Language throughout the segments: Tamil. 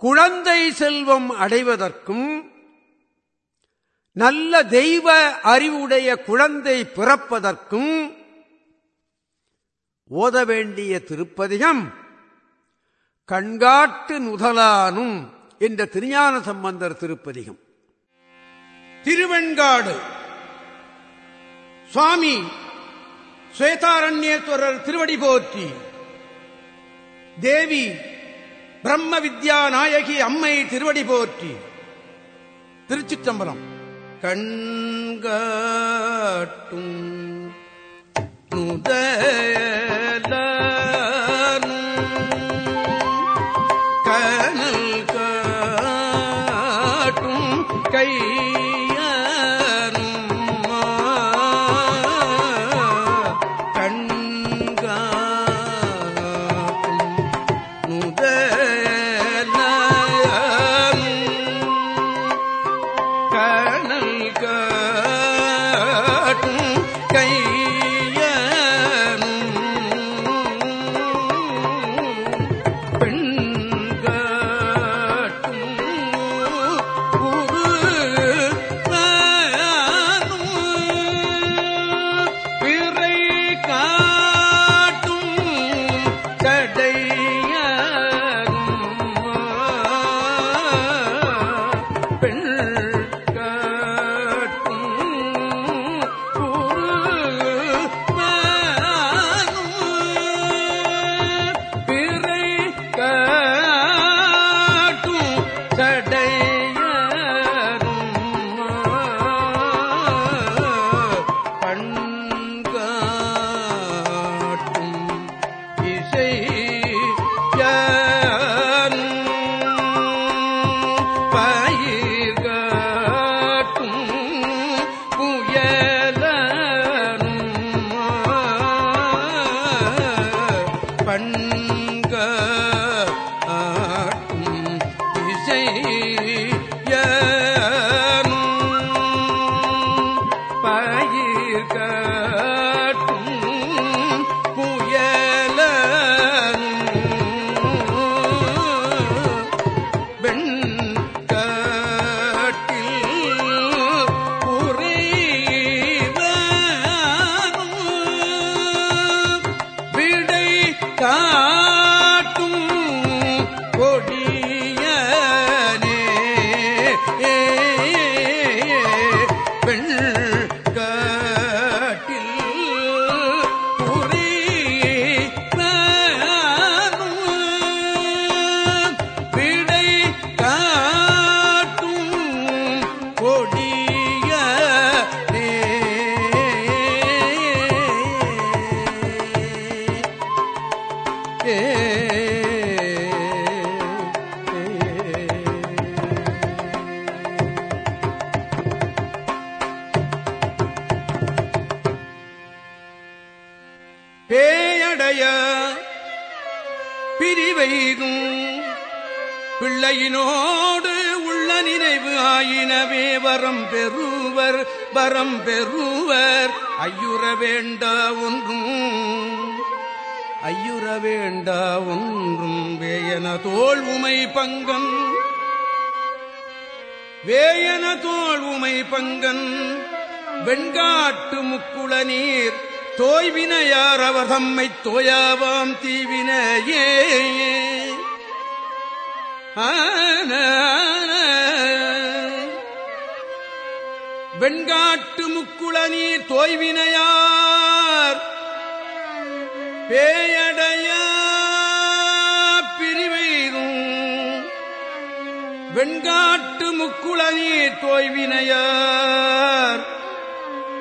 குழந்தை செல்வம் அடைவதற்கும் நல்ல தெய்வ அறிவுடைய குழந்தை பிறப்பதற்கும் ஓத வேண்டிய திருப்பதிகம் கண்காட்டு நுதலானும் என்ற திருஞான சம்பந்தர் திருப்பதிகம். திருவெண்காடு. சுவாமி சுவேதாரண்யேஸ்வரர் திருவடி போற்றி. தேவி பிரம்ம வித்யா நாயகி அம்மை திருவடி போற்றி. திருச்சிற்றம்பலம். கண்காட்டும் நுதலும் பண் பிள்ளையினோடு உள்ள நினைவு ஆயினவே வரம் பெறுவர் வரம் பெறுவர். ஐயுற வேண்ட ஒன்றும் ஐயுற வேண்ட ஒன்றும். வேயன தோல் உமை பங்கன் வேயன தோல் உமை பங்கன். வெண்காட்டு முக்குள நீர் தோய்வினையார் அவர் தம்மை தோயாவாம் தீவினையே. வெண்காட்டு முக்குள நீர் தோய்வினையார் பேயடைய பிரிவைதும் வெண்காட்டு முக்குள நீர் தோய்வினையார்.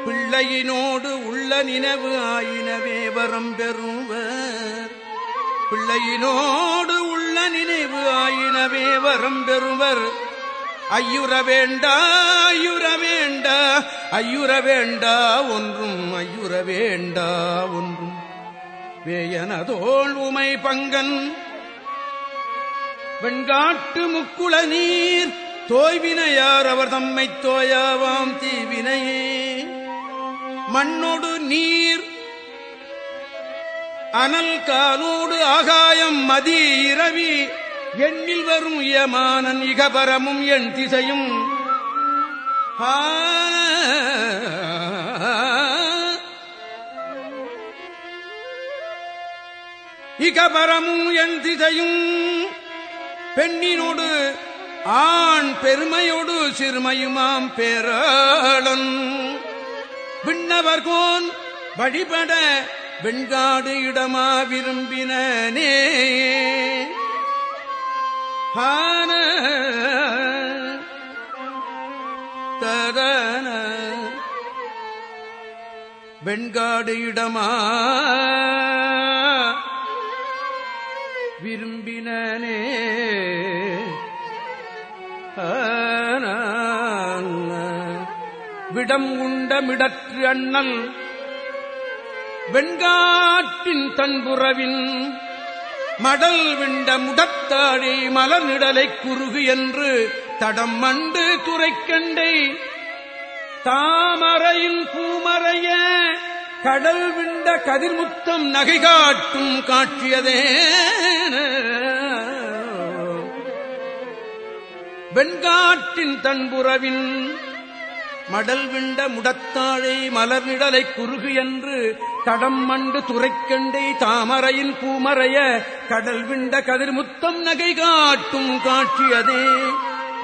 பிள்ளையினோடு உள்ள நினைவு ஆயினவே வரம் பெறுவர். பிள்ளையினோடு உள்ள நினைவு ஆயினவே வரம் பெறுவர் ஐயுற வேண்டா ஐயுற வேண்டா ஐயுற வேண்டா ஒன்றும் ஐயுற வேண்டா ஒன்றும். வேயனதோள் உமை பங்கன் வெண்காட்டு முக்குள நீர் தோய்வினையார் அவர் தம்மை தோயாவாம் தீவினையே. மண்ணொடு நீர் அனல் காலோடு ஆகாயம் மதி இரவி எண்ணில் வரும் யமானன் இகபரமும் என் திசையும். இகபரமும் என் திசையும். பெண்ணினோடு ஆண் பெருமையோடு சிறுமையுமாம் பேராளன் விண்ணவர்கோன் வழிபட வெண்காடு இடமா விரும்பினே ஹான தரன வெண்காடு இடமா விரும்பினே விடம் உண்ட மிடற்று அண்ணல் வெண்காட்டின் தன்புறவின் மடல் விண்ட முடத்தாடி மலர்நிடலை குறுகு என்று தடம் மண்டு துறைக்கண்டை தாமரையின் பூமறைய கடல் விண்ட கதிர்முத்தம் நகை காட்டும் காட்சியதே. வெண்காட்டின் தன்புறவின் மடல் விண்ட முடத்தாழை மலர் நிழலை குறுகு என்று தடம் மண்டு துறைக்கண்டை தாமரையின் பூமறைய கடல் விண்ட கதிர்முத்தம் நகை காட்டும் காட்சியதே.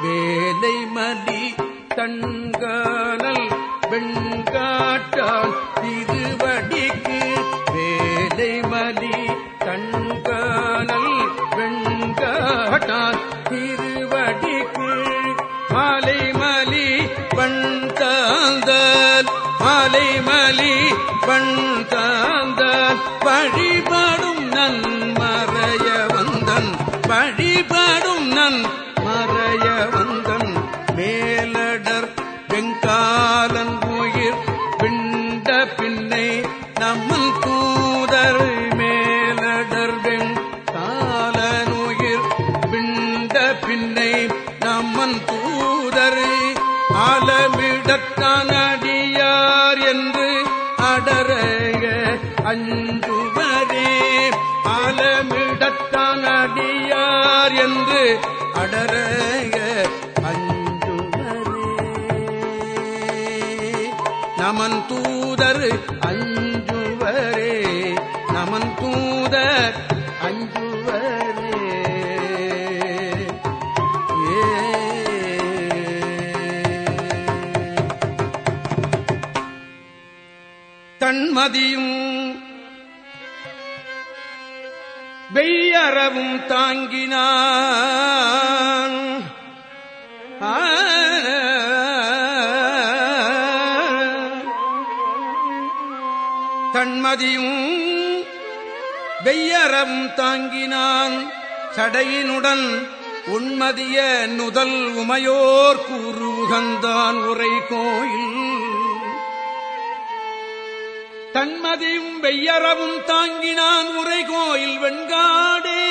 வேலை மதி தன்கானல் வெண் வழிபடும் நன் மறைய வந்தன் மேலடர் வெங்காலன் உயிர் பிண்ட பின்னை நம்மன் தூதர் மேலடர் வெங்காலன் உயிர் பிண்ட பின்னை நம்மன் தூதர் ஆலமிடத்தானடியார் என்று அடரைய அஞ்சுவரே. அடியார் என்று அடரைய அஞ்சுவரே. நமன் தூதர் அஞ்சுவரே. நமன் தூதர் அஞ்சுவரே. தன்மதியும் வெய்யறவும் தாங்கினான். தன்மதியும் வெய்யறவும் தாங்கினான். சடையினுடன் உண்மதிய நுதல் உமையோர் கூறுகந்தான் உரை கோயில் தன்மதியும் வெய்யறவும் தாங்கினான் உரை கோயில் வெண்காடே.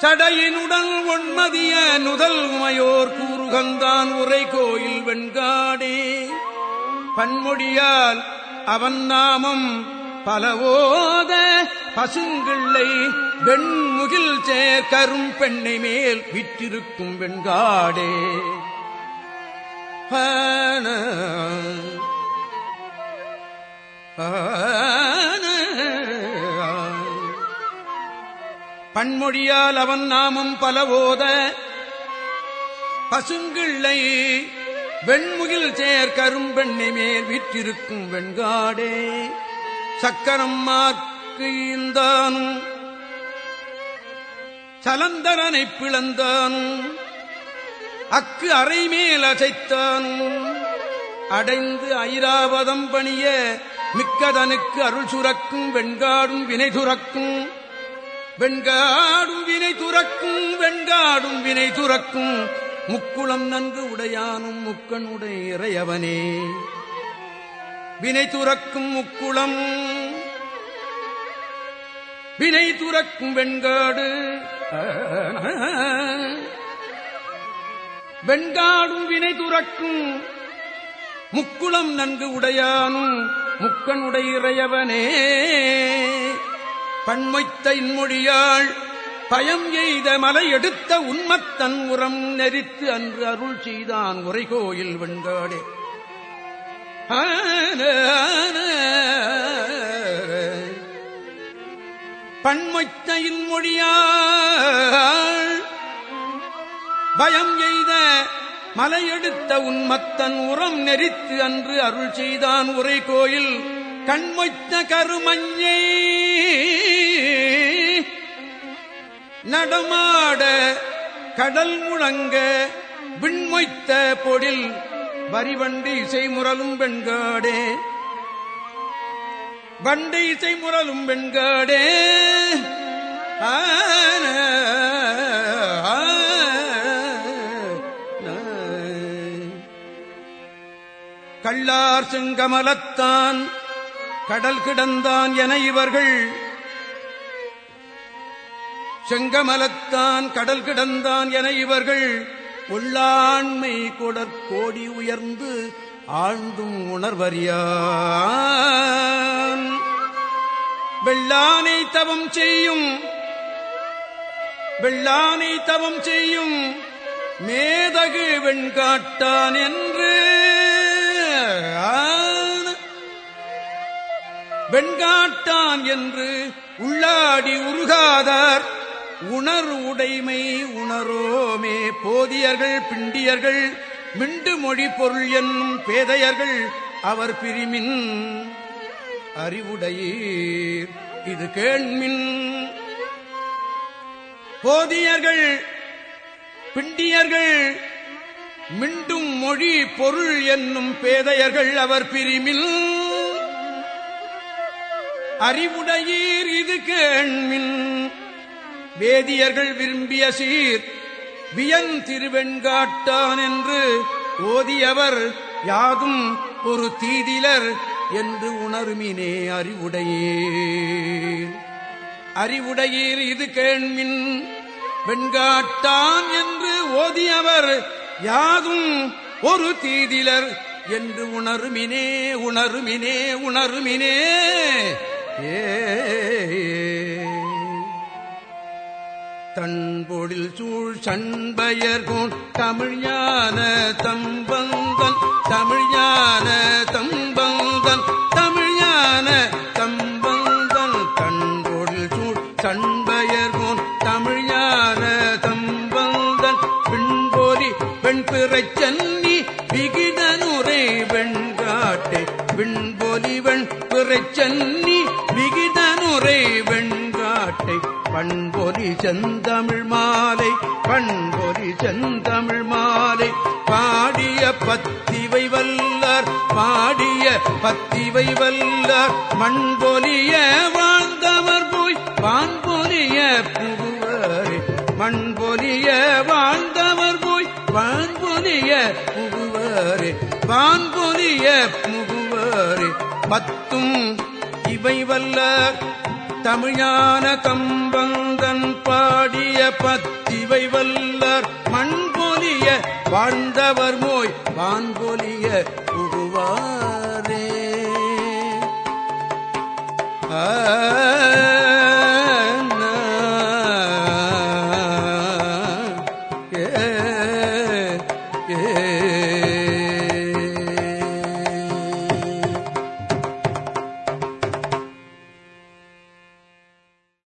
சடையினுடன் ஒன்மதிய நுதல் உமையோர் கூறுகந்தான் உரை கோயில் வெண்காடே. பன்மொழியால் அவன் நாமம் பலவோத பசுங்கிள்ளை வெண்முகில் சேர் கரும் பெண்ணை மேல் விற்றிருக்கும் வெண்காடே. ஆன பன்மொழியால் அவன் நாமம் பலவோத பசுங்கிள்ளை வெண்முகில் சேர் கரும்பெண்ணை மேல் விற்றிருக்கும் வெண்காடே சக்கரம் மார்க்கு இந்தானும் சலந்தரனை பிளந்தானும் அக்கு அறைமேல் அசைத்தானும் அடைந்து ஐராவதம் பணிய மிக்கதனுக்கு அருள் சுரக்கும் வெண்காடும் வினை துறக்கும் வெண்காடும் வினை துறக்கும் வெண்காடும் வினை துறக்கும் முக்குளம் நன்கு உடையானும் முக்கனுடைய இறையவனே. வினை துறக்கும் முக்குளம். வினை துறக்கும் வெண்காடு. வெண்காடும் வினை துறக்கும் முக்குளம் நன்கு உடையானும் முக்கனுடைய இறையவனே. பன்மொய்த்த இன்மொழியாள் பயம் எய்த மலை எடுத்த உண்மத்தன் உரம் நெறித்து அன்று அருள் செய்தான் உரைகோயில் வெண்காடே. பன்மொய்த்தையின் மொழியாள் பயம் எய்த மலையெடுத்த உன்மத்தன் உரம் நெறித்து அன்று அருள் செய்தான் உரை கோயில் கண்மொய்த்த கருமஞ்சை நடமாட கடல் முழங்க விண்மொய்த்த பொடில். வரிவண்டு இசை முரலும் பெண்காடே வண்டு இசை முரலும் பெண்காடே ஆன கள்ளார் செங்கமலத்தான் கடல் கிடந்தான் என இவர்கள். செங்கமலத்தான் கடல் கிடந்தான் என இவர்கள். உள்ளாண்மை கொடற்கோடி உயர்ந்து ஆழ்ந்தும் உணர்வறியான். வெள்ளானை தவம் செய்யும் வெள்ளானை தவம் செய்யும் மேதகு வெண்காட்டான் என்று வெண்காட்டான் என்று உள்ளாடி உருகாதார். உணர் உடைமை உணரோமே. போதியர்கள் பிண்டியர்கள் மிண்டு மொழி பொருள் என்னும் பேதையர்கள் அவர் பிரிமின் அறிவுடையீர். இது கேள்மின் போதியர்கள் பிண்டியர்கள் மிண்டும் மொழி பொருள் என்னும் பேதையர்கள் அவர் பிரிமில் அறிவுடையீர் இது கேண்மின். வேதியர்கள் விரும்பிய சீர் வியன் திருவெண்காட்டான் என்று ஓதியவர் யாதும் ஒரு தீதிலர் என்று உணர்மினே அறிவுடையீர். அறிவுடையீர் இது கேண்மின் வெண்காட்டான் என்று ஓதியவர் யாதும் ஒரு தீதிலர் என்று உணருமினே உணருமினே உணருமினே. தன்பொழில் சூழ் சண்பயர்கோன் தமிழ் ஞான தம்பந்தன் தமிழ் ஞான தம்பந்தன் தமிழ் ஞான தம்பந்தன் தன்பொழில் சூழ் சண்பயர்கோன் தமிழ் ஞான தம்பந்தன் பின்பொலி பெண் பிறச்சன் செந்தமிழ் மாலை பண்பொறி செந்தமிழ் மாலை. பாடிய பத்திவை வல்லார் பாடிய பத்திவை வல்லார். மண்பொலிய வாழ்ந்தவர் போய் பான்பொலிய புகுவரே. மண்பொலிய வாழ்ந்தவர் போய் பான்பொலிய புகுவரே. பான்பொலிய புகுவரே. பத்தும் இவை வல்ல தமிழான கம்பந்தன் பாடிய பத்திவை வல்லர் மண்பொலிய வாழ்ந்தவர் மோய் வான்பொலிய புகுவாரே. ஆ